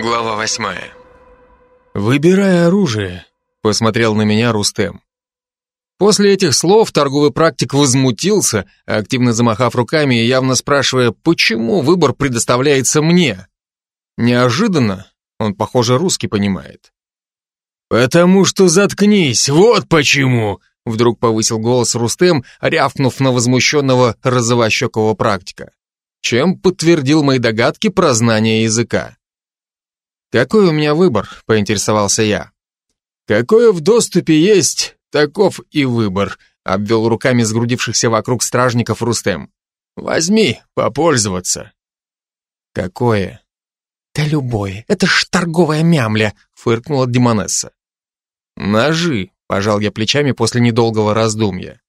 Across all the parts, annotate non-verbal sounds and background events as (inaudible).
Глава восьмая. «Выбирай оружие», — посмотрел на меня Рустем. После этих слов торговый практик возмутился, активно замахав руками и явно спрашивая, почему выбор предоставляется мне. Неожиданно, он, похоже, русский понимает. «Потому что заткнись, вот почему!» Вдруг повысил голос Рустем, рявкнув на возмущенного розовощекого практика, чем подтвердил мои догадки про знание языка. «Какой у меня выбор?» — поинтересовался я. «Какое в доступе есть, таков и выбор», — обвел руками сгрудившихся вокруг стражников Рустем. «Возьми, попользоваться». «Какое?» «Да любое, это ж торговая мямля», — фыркнула Демонесса. «Ножи», — пожал я плечами после недолгого раздумья.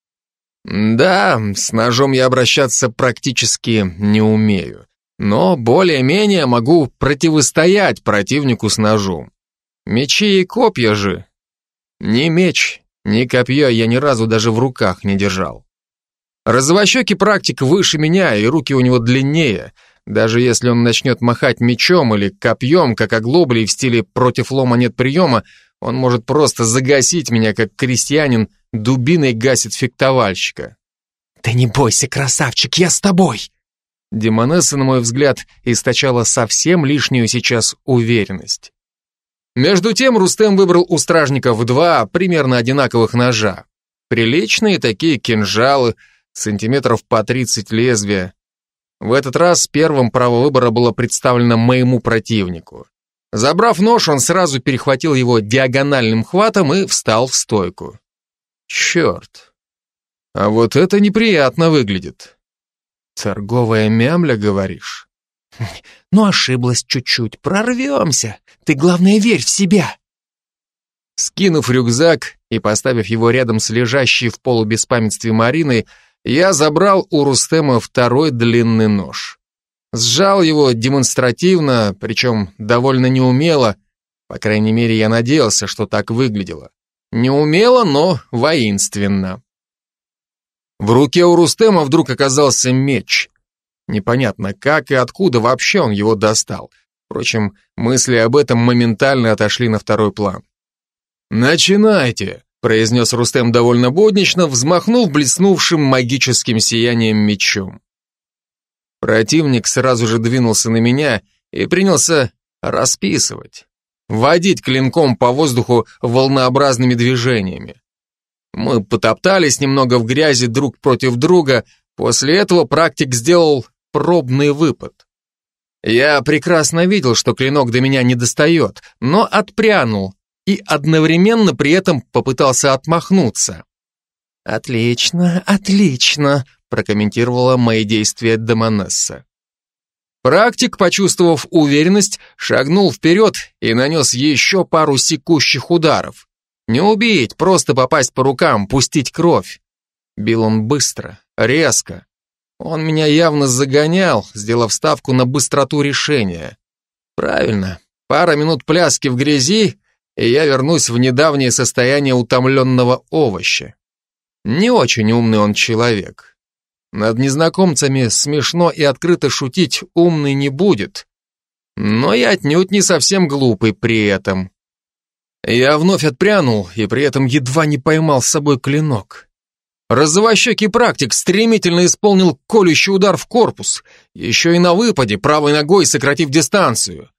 «Да, с ножом я обращаться практически не умею но более-менее могу противостоять противнику с ножом. Мечи и копья же. Ни меч, ни копье я ни разу даже в руках не держал. Розовощекий практик выше меня, и руки у него длиннее. Даже если он начнет махать мечом или копьем, как оглоблей в стиле «против лома нет приема», он может просто загасить меня, как крестьянин дубиной гасит фехтовальщика. «Да не бойся, красавчик, я с тобой!» Демонесса, на мой взгляд, источала совсем лишнюю сейчас уверенность. Между тем Рустем выбрал у стражников два примерно одинаковых ножа. Приличные такие кинжалы, сантиметров по 30 лезвия. В этот раз первым право выбора было представлено моему противнику. Забрав нож, он сразу перехватил его диагональным хватом и встал в стойку. Черт. А вот это неприятно выглядит. Торговая мямля, говоришь? (laughs) Ну, ошиблась чуть-чуть, прорвемся. Ты, главное, верь в себя. Скинув рюкзак и поставив его рядом с лежащей в полубеспамятстве Мариной, я забрал у Рустема второй длинный нож. Сжал его демонстративно, причем довольно неумело, по крайней мере, я надеялся, что так выглядело. Неумело, но воинственно. В руке у Рустема вдруг оказался меч. Непонятно, как и откуда вообще он его достал. Впрочем, мысли об этом моментально отошли на второй план. «Начинайте», — произнес Рустем довольно буднично, взмахнув блеснувшим магическим сиянием мечом. Противник сразу же двинулся на меня и принялся расписывать, водить клинком по воздуху волнообразными движениями. Мы потоптались немного в грязи друг против друга, после этого практик сделал пробный выпад. Я прекрасно видел, что клинок до меня не достает, но отпрянул и одновременно при этом попытался отмахнуться. «Отлично, отлично», прокомментировала мои действия Демонесса. Практик, почувствовав уверенность, шагнул вперед и нанес еще пару секущих ударов. Не убить, просто попасть по рукам, пустить кровь. Бил он быстро, резко. Он меня явно загонял, сделав ставку на быстроту решения. Правильно, пара минут пляски в грязи, и я вернусь в недавнее состояние утомленного овоща. Не очень умный он человек. Над незнакомцами смешно и открыто шутить умный не будет. Но я отнюдь не совсем глупый при этом. Я вновь отпрянул и при этом едва не поймал с собой клинок. Розовощекий практик стремительно исполнил колющий удар в корпус, еще и на выпаде, правой ногой сократив дистанцию.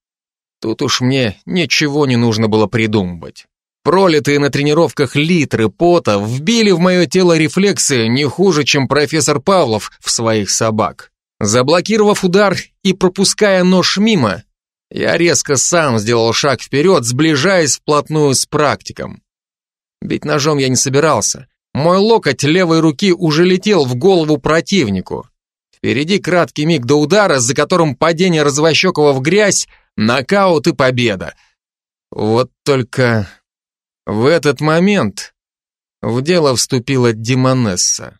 Тут уж мне ничего не нужно было придумывать. Пролитые на тренировках литры пота вбили в мое тело рефлексы не хуже, чем профессор Павлов в своих собак. Заблокировав удар и пропуская нож мимо, я резко сам сделал шаг вперед, сближаясь вплотную с практиком. Бить ножом я не собирался. Мой локоть левой руки уже летел в голову противнику. Впереди краткий миг до удара, за которым падение Развощекова в грязь, нокаут и победа. Вот только в этот момент в дело вступила Димонесса.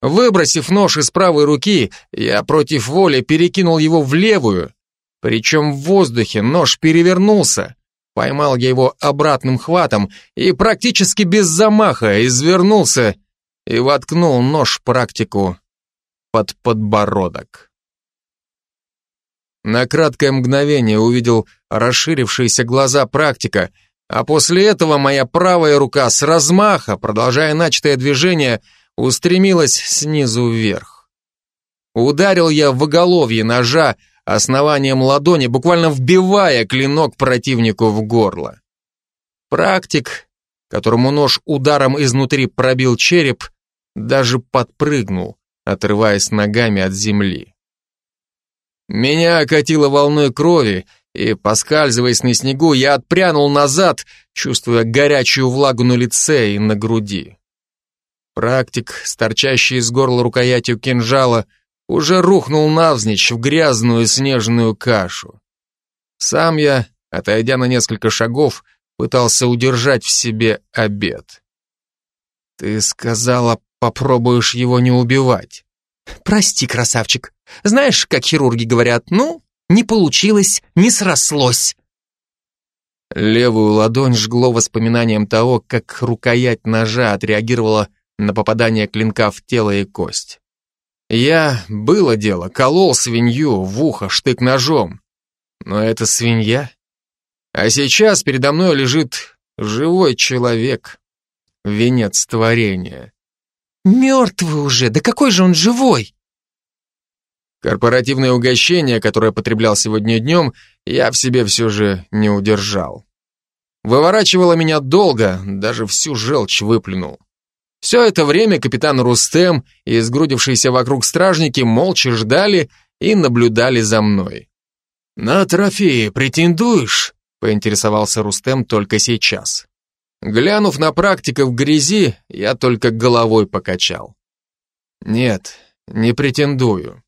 Выбросив нож из правой руки, я против воли перекинул его в левую, причем в воздухе нож перевернулся. Поймал я его обратным хватом и практически без замаха извернулся и воткнул нож практику под подбородок. На краткое мгновение увидел расширившиеся глаза практика, а после этого моя правая рука с размаха, продолжая начатое движение, устремилась снизу вверх. Ударил я в оголовье ножа основанием ладони, буквально вбивая клинок противнику в горло. Практик, которому нож ударом изнутри пробил череп, даже подпрыгнул, отрываясь ногами от земли. Меня окатило волной крови, и, поскальзываясь на снегу, я отпрянул назад, чувствуя горячую влагу на лице и на груди. Практик, сторчащий из горла рукоятью кинжала, уже рухнул навзничь в грязную снежную кашу. Сам я, отойдя на несколько шагов, пытался удержать в себе обед. «Ты сказала, попробуешь его не убивать». «Прости, красавчик. Знаешь, как хирурги говорят, ну, не получилось, не срослось». Левую ладонь жгло воспоминанием того, как рукоять ножа отреагировала на попадание клинка в тело и кость. Я, было дело, колол свинью в ухо штык-ножом. Но это свинья. А сейчас передо мной лежит живой человек, венец творения. Мертвый уже, да какой же он живой? Корпоративное угощение, которое потреблял сегодня днем, я в себе все же не удержал. Выворачивало меня долго, даже всю желчь выплюнул. Все это время капитан Рустем и сгрудившиеся вокруг стражники молча ждали и наблюдали за мной. «На трофеи претендуешь?» — поинтересовался Рустем только сейчас. Глянув на практика в грязи, я только головой покачал. «Нет, не претендую».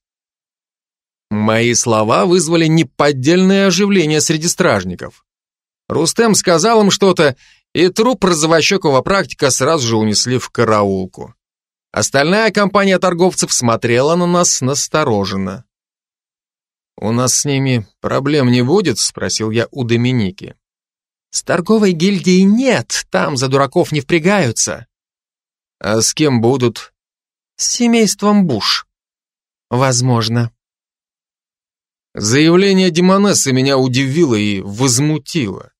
Мои слова вызвали неподдельное оживление среди стражников. Рустем сказал им что-то, и труп розовощекого практика сразу же унесли в караулку. Остальная компания торговцев смотрела на нас настороженно. «У нас с ними проблем не будет?» — спросил я у Доминики. «С торговой гильдией нет, там за дураков не впрягаются». «А с кем будут?» «С семейством Буш». «Возможно». Заявление Демонессы меня удивило и возмутило.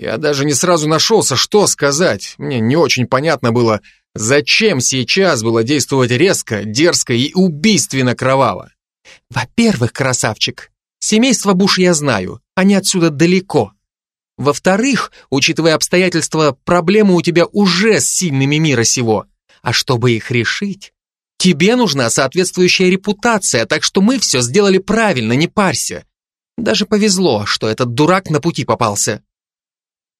Я даже не сразу нашелся, что сказать. Мне не очень понятно было, зачем сейчас было действовать резко, дерзко и убийственно кроваво. Во-первых, красавчик, семейство Буш я знаю, они отсюда далеко. Во-вторых, учитывая обстоятельства, проблемы у тебя уже с сильными мира сего. А чтобы их решить, тебе нужна соответствующая репутация, так что мы все сделали правильно, не парься. Даже повезло, что этот дурак на пути попался.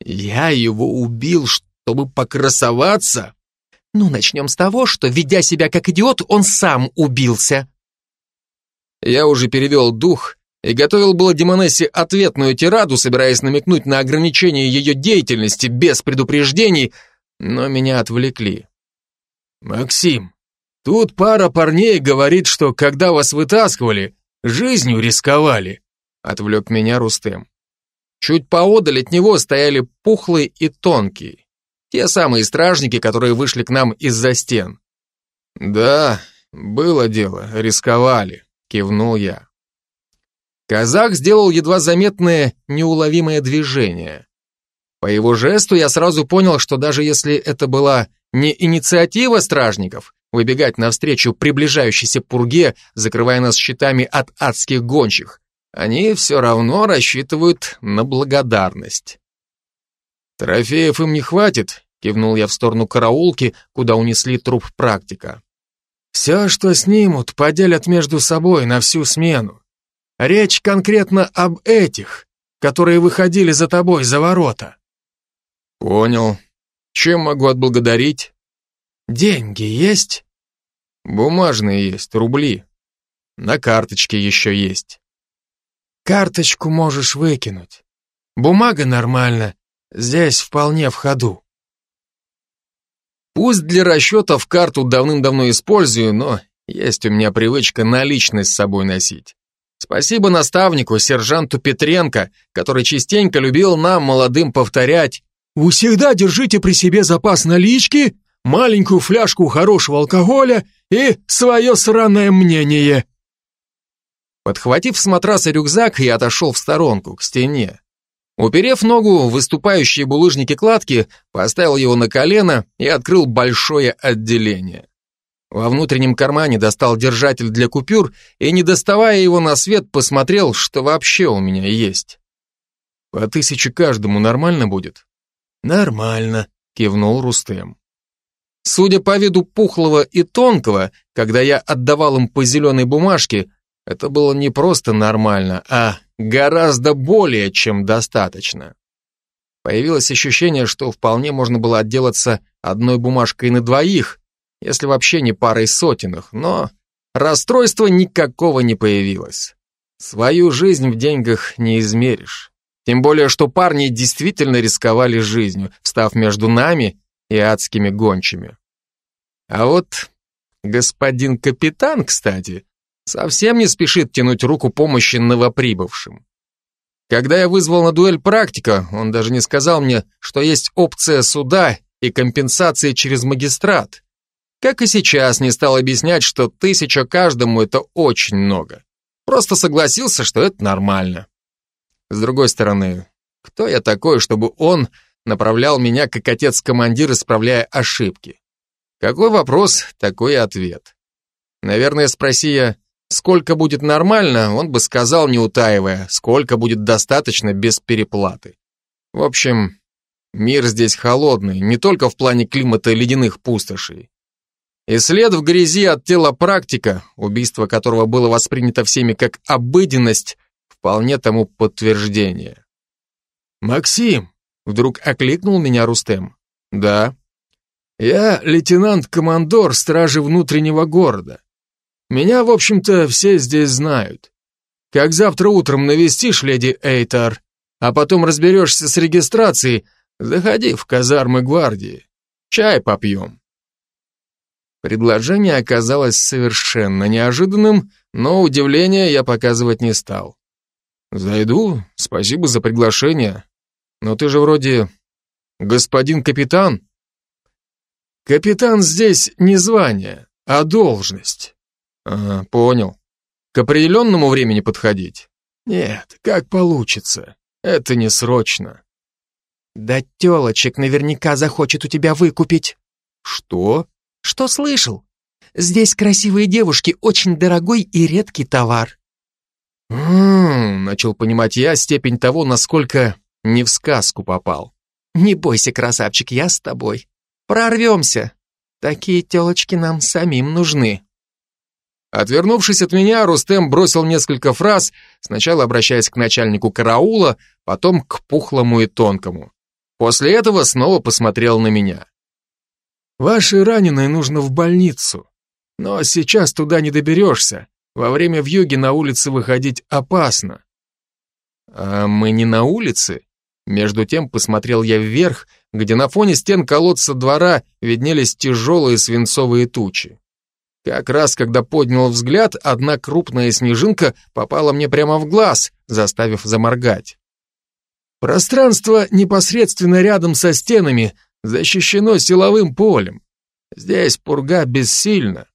Я его убил, чтобы покрасоваться? Ну, начнем с того, что, ведя себя как идиот, он сам убился. Я уже перевел дух и готовил было Демонессе ответную тираду, собираясь намекнуть на ограничение ее деятельности без предупреждений, но меня отвлекли. «Максим, тут пара парней говорит, что когда вас вытаскивали, жизнью рисковали», отвлек меня Рустем. Чуть поодаль от него стояли пухлый и тонкий. Те самые стражники, которые вышли к нам из-за стен. «Да, было дело, рисковали», — кивнул я. Казах сделал едва заметное, неуловимое движение. По его жесту я сразу понял, что даже если это была не инициатива стражников, выбегать навстречу приближающейся пурге, закрывая нас щитами от адских гончих, они все равно рассчитывают на благодарность. «Трофеев им не хватит», — кивнул я в сторону караулки, куда унесли труп практика. «Все, что снимут, поделят между собой на всю смену. Речь конкретно об этих, которые выходили за тобой за ворота». «Понял. Чем могу отблагодарить?» «Деньги есть?» «Бумажные есть, рубли. На карточке еще есть». Карточку можешь выкинуть. Бумага нормально, здесь вполне в ходу. Пусть для расчетов карту давным-давно использую, но есть у меня привычка наличность с собой носить. Спасибо наставнику, сержанту Петренко, который частенько любил нам, молодым, повторять «Вы всегда держите при себе запас налички, маленькую фляжку хорошего алкоголя и свое сраное мнение». Подхватив с матраса рюкзак, я отошел в сторонку, к стене. Уперев ногу в выступающие булыжники кладки, поставил его на колено и открыл большое отделение. Во внутреннем кармане достал держатель для купюр и, не доставая его на свет, посмотрел, что вообще у меня есть. «По тысяче каждому нормально будет?» «Нормально», — кивнул Рустем. Судя по виду пухлого и тонкого, когда я отдавал им по зеленой бумажке, это было не просто нормально, а гораздо более чем достаточно. Появилось ощущение, что вполне можно было отделаться одной бумажкой на двоих, если вообще не парой сотенных, но расстройства никакого не появилось. Свою жизнь в деньгах не измеришь. Тем более, что парни действительно рисковали жизнью, встав между нами и адскими гончими. А вот господин капитан, кстати, совсем не спешит тянуть руку помощи новоприбывшим. Когда я вызвал на дуэль практика, он даже не сказал мне, что есть опция суда и компенсации через магистрат. Как и сейчас не стал объяснять, что тысяча каждому это очень много. Просто согласился, что это нормально. С другой стороны, кто я такой, чтобы он направлял меня как отец-командир, исправляя ошибки? Какой вопрос, такой ответ. Наверное, спроси я, сколько будет нормально, он бы сказал, не утаивая, сколько будет достаточно без переплаты. В общем, мир здесь холодный, не только в плане климата ледяных пустошей. И след в грязи от тела практика, убийство которого было воспринято всеми как обыденность, вполне тому подтверждение. «Максим!» — вдруг окликнул меня Рустем. «Да». «Я лейтенант-командор стражи внутреннего города. Меня, в общем-то, все здесь знают. Как завтра утром навестишь леди Эйтар, а потом разберешься с регистрацией, заходи в казармы гвардии. Чай попьем». Предложение оказалось совершенно неожиданным, но удивления я показывать не стал. «Зайду, спасибо за приглашение. Но ты же вроде господин капитан». «Капитан здесь не звание, а должность». «Ага, понял. К определенному времени подходить?» «Нет, как получится. Это не срочно». «Да телочек наверняка захочет у тебя выкупить». «Что?» Что слышал? Здесь красивые девушки очень дорогой и редкий товар. Ммм, начал понимать я степень того, насколько не в сказку попал. Не бойся, красавчик, я с тобой. Прорвемся. Такие телочки нам самим нужны. Отвернувшись от меня, Рустем бросил несколько фраз, сначала обращаясь к начальнику караула, потом к пухлому и тонкому. После этого снова посмотрел на меня. Вашей раненой нужно в больницу. Но сейчас туда не доберешься. Во время вьюги на улице выходить опасно. А мы не на улице? Между тем посмотрел я вверх, где на фоне стен колодца двора виднелись тяжелые свинцовые тучи. Как раз, когда поднял взгляд, одна крупная снежинка попала мне прямо в глаз, заставив заморгать. Пространство непосредственно рядом со стенами защищено силовым полем. Здесь пурга бессильна.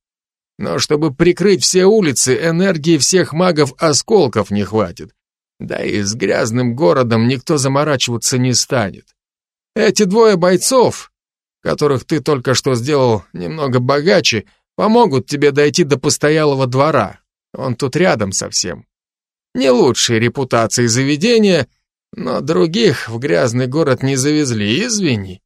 Но чтобы прикрыть все улицы, энергии всех магов-осколков не хватит. Да и с грязным городом никто заморачиваться не станет. Эти двое бойцов, которых ты только что сделал немного богаче, помогут тебе дойти до постоялого двора. Он тут рядом совсем. Не лучшей репутации заведения, но других в грязный город не завезли, извини.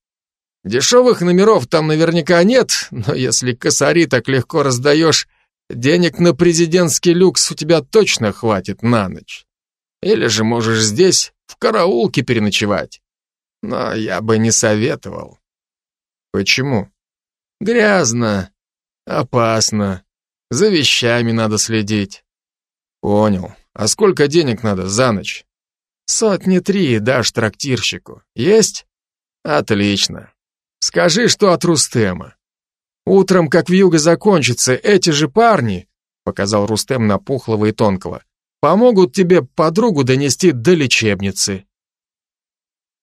Дешевых номеров там наверняка нет, но если косари так легко раздаешь, денег на президентский люкс у тебя точно хватит на ночь. Или же можешь здесь, в караулке переночевать. Но я бы не советовал. Почему? Грязно, опасно, за вещами надо следить. Понял. А сколько денег надо за ночь? Сотни три дашь трактирщику. Есть? Отлично. Скажи, что от Рустема. Утром, как вьюга закончится, эти же парни, показал Рустем на пухлого и тонкого, помогут тебе подругу донести до лечебницы.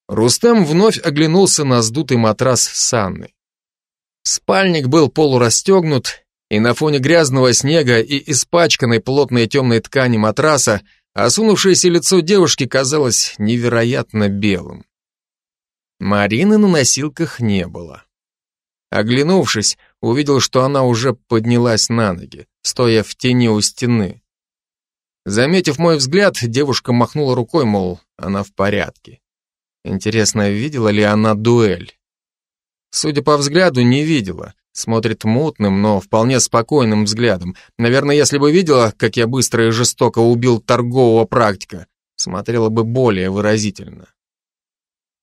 Рустем вновь оглянулся на сдутый матрас Санны. Спальник был полурастегнут, и на фоне грязного снега и испачканной плотной темной ткани матраса осунувшееся лицо девушки казалось невероятно белым. Марины на носилках не было. Оглянувшись, увидел, что она уже поднялась на ноги, стоя в тени у стены. Заметив мой взгляд, девушка махнула рукой, мол, она в порядке. Интересно, видела ли она дуэль? Судя по взгляду, не видела. Смотрит мутным, но вполне спокойным взглядом. Наверное, если бы видела, как я быстро и жестоко убил торгового практика, смотрела бы более выразительно.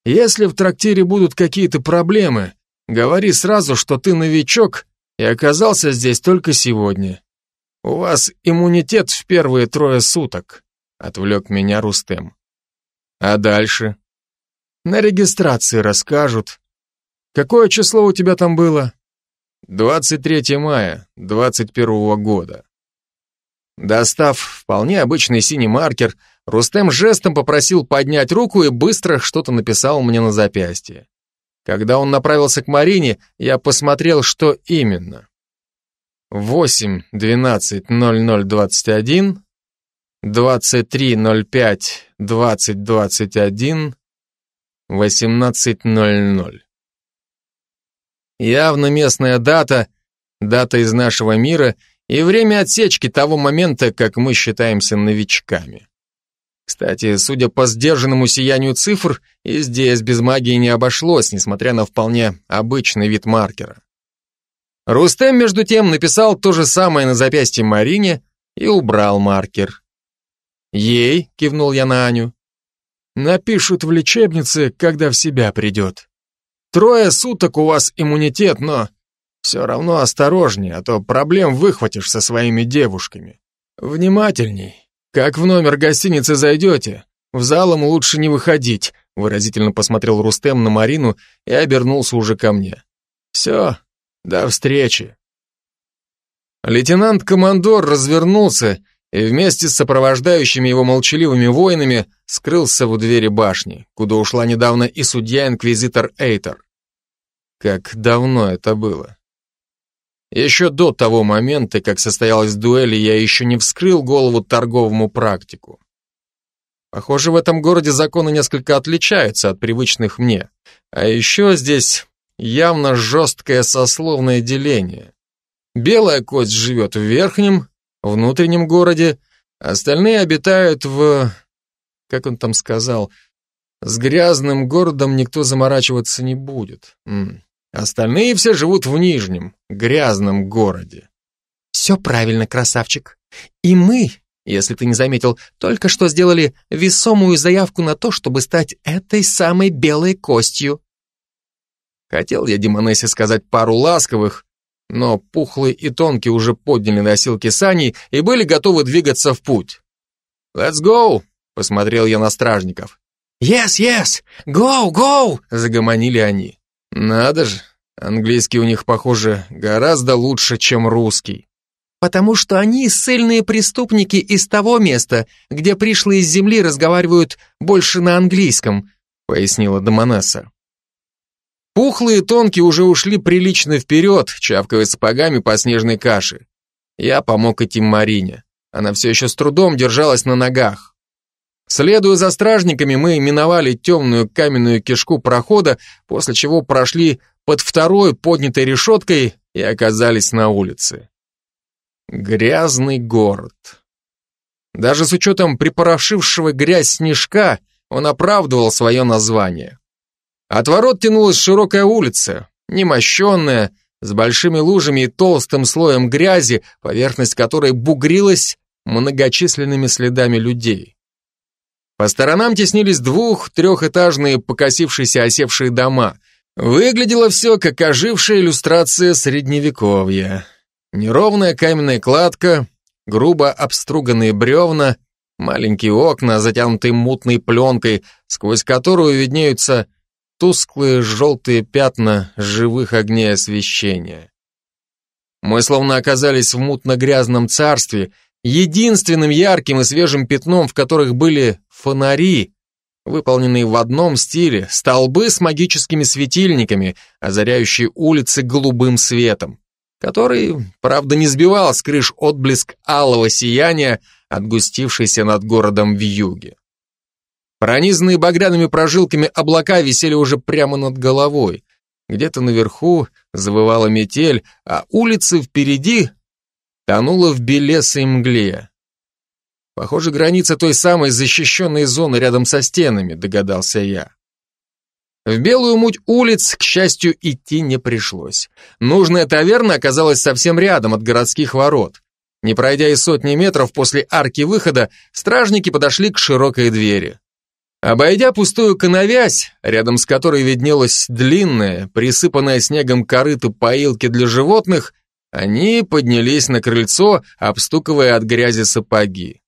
Если в трактире будут какие-то проблемы, говори сразу, что ты новичок и оказался здесь только сегодня. У вас иммунитет в первые трое суток, отвлек меня Рустем. А дальше? На регистрации расскажут. Какое число у тебя там было? 23 мая 21 года. Достав вполне обычный синий маркер, Рустем жестом попросил поднять руку и быстро что-то написал мне на запястье. Когда он направился к Марине, я посмотрел, что именно. 8, 12, 00, 21, 23, 05, 20, 21, 18, 00. Явно местная дата, дата из нашего мира и время отсечки того момента, как мы считаемся новичками. Кстати, судя по сдержанному сиянию цифр, и здесь без магии не обошлось, несмотря на вполне обычный вид маркера. Рустем, между тем, написал то же самое на запястье Марине и убрал маркер. «Ей», — кивнул я на Аню, — «напишут в лечебнице, когда в себя придет. Трое суток у вас иммунитет, но все равно осторожнее, а то проблем выхватишь со своими девушками. Внимательней. Как в номер гостиницы зайдете, в залом лучше не выходить», выразительно посмотрел Рустем на Марину и обернулся уже ко мне. «Все, до встречи». Лейтенант-командор развернулся и вместе с сопровождающими его молчаливыми воинами скрылся в двери башни, куда ушла недавно и судья-инквизитор Эйтер. Как давно это было? Еще до того момента, как состоялась дуэль, я еще не вскрыл голову торговому практику. Похоже, в этом городе законы несколько отличаются от привычных мне. А еще здесь явно жесткое сословное деление. Белая кость живет в верхнем, внутреннем городе, остальные обитают в... Как он там сказал? С грязным городом никто заморачиваться не будет. Остальные все живут в нижнем, грязном городе. Все правильно, красавчик. И мы, если ты не заметил, только что сделали весомую заявку на то, чтобы стать этой самой белой костью. Хотел я Демонессе сказать пару ласковых, но пухлый и тонкий уже подняли носилки саней и были готовы двигаться в путь. «Let's go!» — посмотрел я на стражников. «Yes, yes! Go, go!» — загомонили они. Надо же, английский у них, похоже, гораздо лучше, чем русский. Потому что они ссыльные преступники из того места, где пришлые из земли разговаривают больше на английском, пояснила Дамонесса. Пухлые тонкие уже ушли прилично вперед, чавкая сапогами по снежной каше. Я помог идти Марине. Она все еще с трудом держалась на ногах. Следуя за стражниками, мы миновали темную каменную кишку прохода, после чего прошли под второй поднятой решеткой и оказались на улице. Грязный город. Даже с учетом припорошившего грязь снежка, он оправдывал свое название. От ворот тянулась широкая улица, немощенная, с большими лужами и толстым слоем грязи, поверхность которой бугрилась многочисленными следами людей. По сторонам теснились двух-, трехэтажные покосившиеся осевшие дома. Выглядело все, как ожившая иллюстрация средневековья. Неровная каменная кладка, грубо обструганные бревна, маленькие окна, затянутые мутной пленкой, сквозь которую виднеются тусклые желтые пятна живых огней освещения. Мы словно оказались в мутно-грязном царстве, единственным ярким и свежим пятном, в которых были фонари, выполненные в одном стиле, столбы с магическими светильниками, озаряющие улицы голубым светом. который, правда, не сбивал с крыш отблеск алого сияния, отгустившийся над городом в юге. Пронизанные багряными прожилками облака висели уже прямо над головой. Где-то наверху завывала метель, а улицы впереди тонула в белесой мгле. Похоже, граница той самой защищенной зоны рядом со стенами, догадался я. В белую муть улиц, к счастью, идти не пришлось. Нужная таверна оказалась совсем рядом от городских ворот. Не пройдя и сотни метров после арки выхода, стражники подошли к широкой двери. Обойдя пустую коновязь, рядом с которой виднелась длинная, присыпанная снегом корыто поилки для животных, они поднялись на крыльцо, обстукивая от грязи сапоги.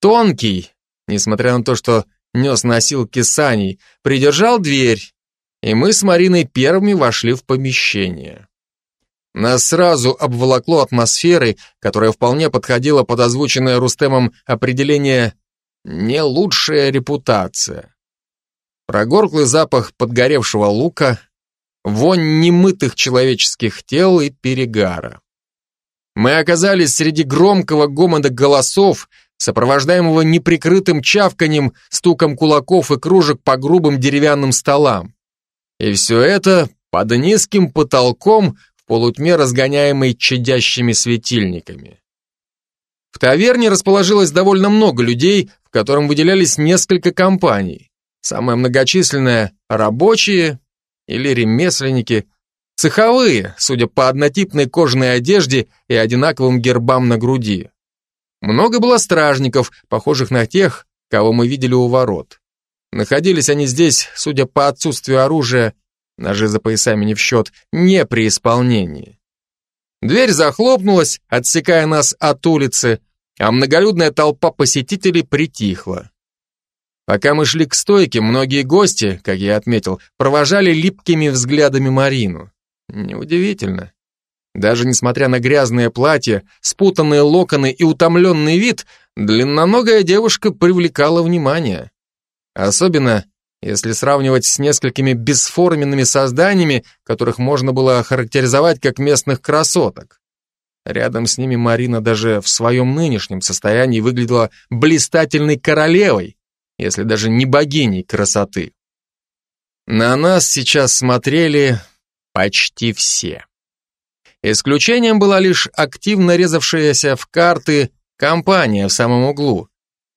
Тонкий, несмотря на то, что нес носилки саней, придержал дверь, и мы с Мариной первыми вошли в помещение. Нас сразу обволокло атмосферой, которая вполне подходила под озвученное Рустемом определение не лучшая репутация. Прогорклый запах подгоревшего лука, вонь немытых человеческих тел и перегара. Мы оказались среди громкого гомона голосов, сопровождаемого неприкрытым чавканем, стуком кулаков и кружек по грубым деревянным столам. И все это под низким потолком в полутьме, разгоняемой чадящими светильниками. В таверне расположилось довольно много людей, котором выделялись несколько компаний. Самое многочисленное – рабочие или ремесленники, цеховые, судя по однотипной кожаной одежде и одинаковым гербам на груди. Много было стражников, похожих на тех, кого мы видели у ворот. Находились они здесь, судя по отсутствию оружия, ножи за поясами не в счет, не при исполнении. Дверь захлопнулась, отсекая нас от улицы, а многолюдная толпа посетителей притихла. Пока мы шли к стойке, многие гости, как я отметил, провожали липкими взглядами Марину. Неудивительно. Даже несмотря на грязное платье, спутанные локоны и утомленный вид, длинноногая девушка привлекала внимание. Особенно если сравнивать с несколькими бесформенными созданиями, которых можно было охарактеризовать как местных красоток. Рядом с ними Марина даже в своем нынешнем состоянии выглядела блистательной королевой, если даже не богиней красоты. На нас сейчас смотрели почти все. Исключением была лишь активно резавшаяся в карты компания в самом углу,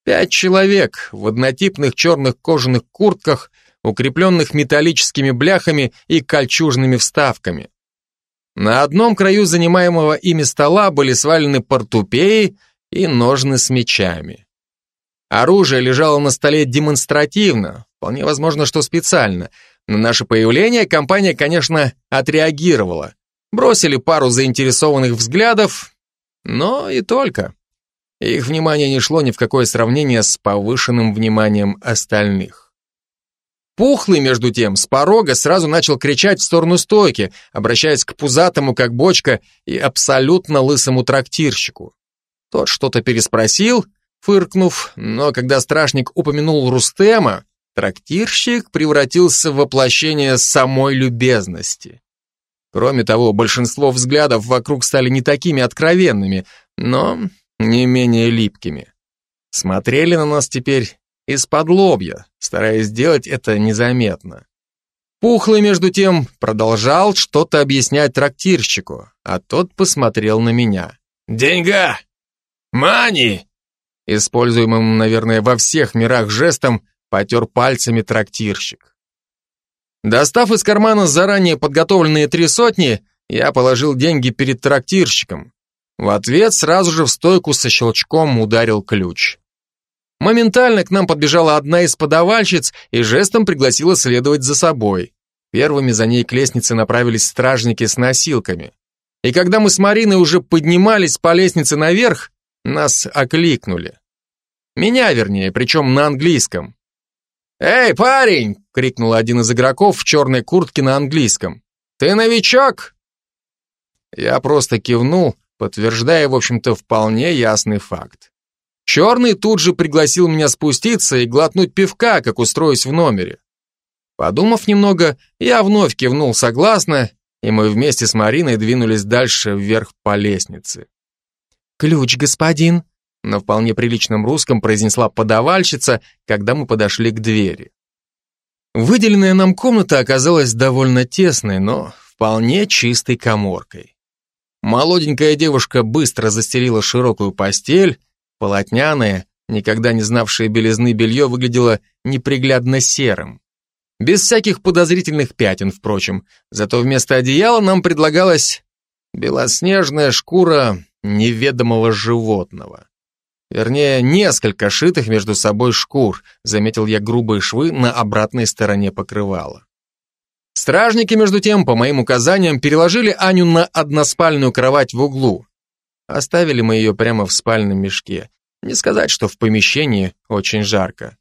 Пять человек в однотипных черных кожаных куртках, укрепленных металлическими бляхами и кольчужными вставками. На одном краю занимаемого ими стола были свалены портупеи и ножны с мечами. Оружие лежало на столе демонстративно, вполне возможно, что специально. На наше появление компания, конечно, отреагировала. Бросили пару заинтересованных взглядов, но и только. Их внимание не шло ни в какое сравнение с повышенным вниманием остальных. Пухлый, между тем, с порога сразу начал кричать в сторону стойки, обращаясь к пузатому, как бочка, и абсолютно лысому трактирщику. Тот что-то переспросил, фыркнув, но когда страшник упомянул Рустема, трактирщик превратился в воплощение самой любезности. Кроме того, большинство взглядов вокруг стали не такими откровенными, но не менее липкими. Смотрели на нас теперь из-под лобья, стараясь сделать это незаметно. Пухлый, между тем, продолжал что-то объяснять трактирщику, а тот посмотрел на меня. «Деньга! Мани!» Используемым, наверное, во всех мирах жестом потер пальцами трактирщик. Достав из кармана заранее подготовленные три сотни, я положил деньги перед трактирщиком, в ответ сразу же в стойку со щелчком ударил ключ. Моментально к нам подбежала одна из подавальщиц и жестом пригласила следовать за собой. Первыми за ней к лестнице направились стражники с носилками. И когда мы с Мариной уже поднимались по лестнице наверх, нас окликнули. Меня, вернее, причем на английском. «Эй, парень!» — крикнул один из игроков в черной куртке на английском. «Ты новичок?» Я просто кивнул, подтверждая, в общем-то, вполне ясный факт. Черный тут же пригласил меня спуститься и глотнуть пивка, как устроюсь в номере. Подумав немного, я вновь кивнул согласно и мы вместе с Мариной двинулись дальше вверх по лестнице. «Ключ, господин», — на вполне приличном русском произнесла подавальщица, когда мы подошли к двери. Выделенная нам комната оказалась довольно тесной, но вполне чистой коморкой. Молоденькая девушка быстро застелила широкую постель, полотняное, никогда не знавшее белизны белье выглядело неприглядно серым. Без всяких подозрительных пятен, впрочем, зато вместо одеяла нам предлагалась белоснежная шкура неведомого животного. Вернее, несколько шитых между собой шкур, заметил я грубые швы на обратной стороне покрывала. Стражники, между тем, по моим указаниям, переложили Аню на односпальную кровать в углу. Оставили мы ее прямо в спальном мешке. Не сказать, что в помещении очень жарко.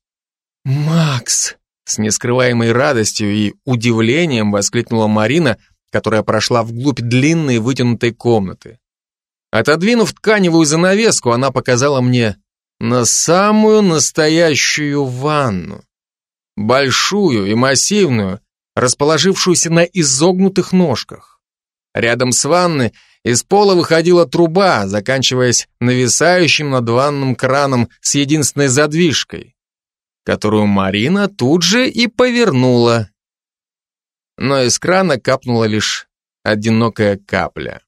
«Макс!» С нескрываемой радостью и удивлением воскликнула Марина, которая прошла вглубь длинной вытянутой комнаты. Отодвинув тканевую занавеску, она показала мне на самую настоящую ванну. Большую и массивную, расположившуюся на изогнутых ножках. Рядом с ванной из пола выходила труба, заканчиваясь нависающим над ванным краном с единственной задвижкой, которую Марина тут же и повернула. Но из крана капнула лишь одинокая капля.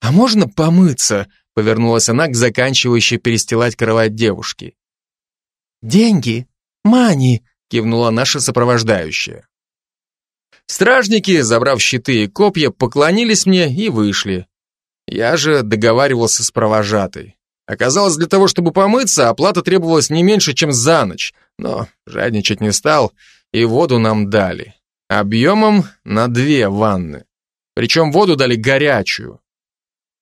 «А можно помыться?» — повернулась она к заканчивающей перестилать кровать девушки. «Деньги, мани!» — кивнула наша сопровождающая. Стражники, забрав щиты и копья, поклонились мне и вышли. Я же договаривался с провожатой. Оказалось, для того, чтобы помыться, оплата требовалась не меньше, чем за ночь, но жадничать не стал, и воду нам дали. Объемом на две ванны. Причем воду дали горячую.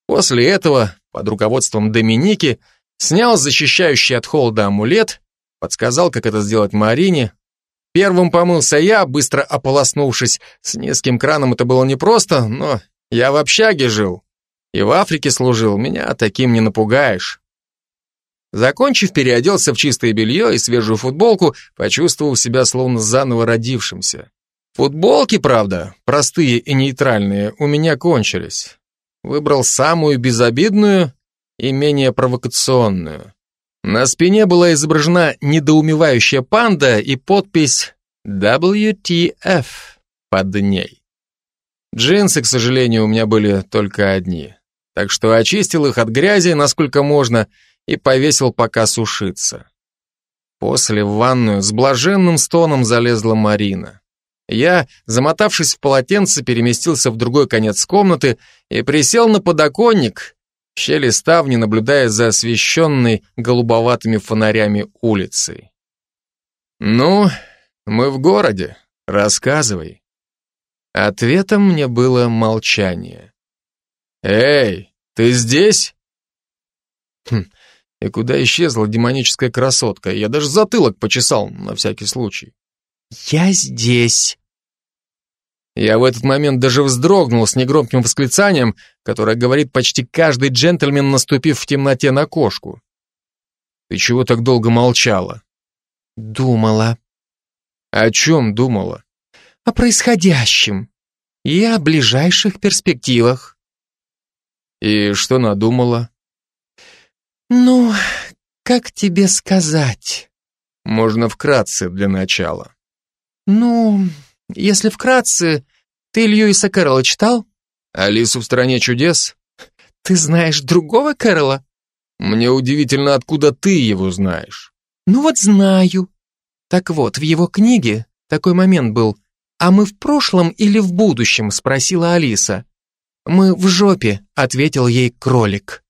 После этого, под руководством Доминики, снял защищающий от холода амулет, подсказал, как это сделать Марине, Первым помылся я, быстро ополоснувшись. С низким краном это было непросто, но я в общаге жил. И в Африке служил, меня таким не напугаешь. Закончив, переоделся в чистое белье и свежую футболку, почувствовал себя словно заново родившимся. Футболки, правда, простые и нейтральные, у меня кончились. Выбрал самую безобидную и менее провокационную. На спине была изображена недоумевающая панда и подпись WTF под ней. Джинсы, к сожалению, у меня были только одни, так что очистил их от грязи, насколько можно, и повесил пока сушиться. После в ванную с блаженным стоном залезла Марина. Я, замотавшись в полотенце, переместился в другой конец комнаты и присел на подоконник, в щели ставни, наблюдая за освещенной голубоватыми фонарями улицей. «Ну, мы в городе. Рассказывай». Ответом мне было молчание. «Эй, ты здесь?» хм, И куда исчезла демоническая красотка? Я даже затылок почесал, на всякий случай. «Я здесь», я в этот момент даже вздрогнул с негромким восклицанием, которое говорит почти каждый джентльмен, наступив в темноте на кошку. «Ты чего так долго молчала?» «Думала». «О чем думала?» «О происходящем и о ближайших перспективах». «И что надумала?» «Ну, как тебе сказать?» «Можно вкратце для начала». «Ну, если вкратце, ты Льюиса Кэрролла читал? Алису в стране чудес? Ты знаешь другого Кэрролла? Мне удивительно, откуда ты его знаешь. Ну вот знаю. Так вот, в его книге такой момент был. А мы в прошлом или в будущем? Спросила Алиса. Мы в жопе, ответил ей кролик.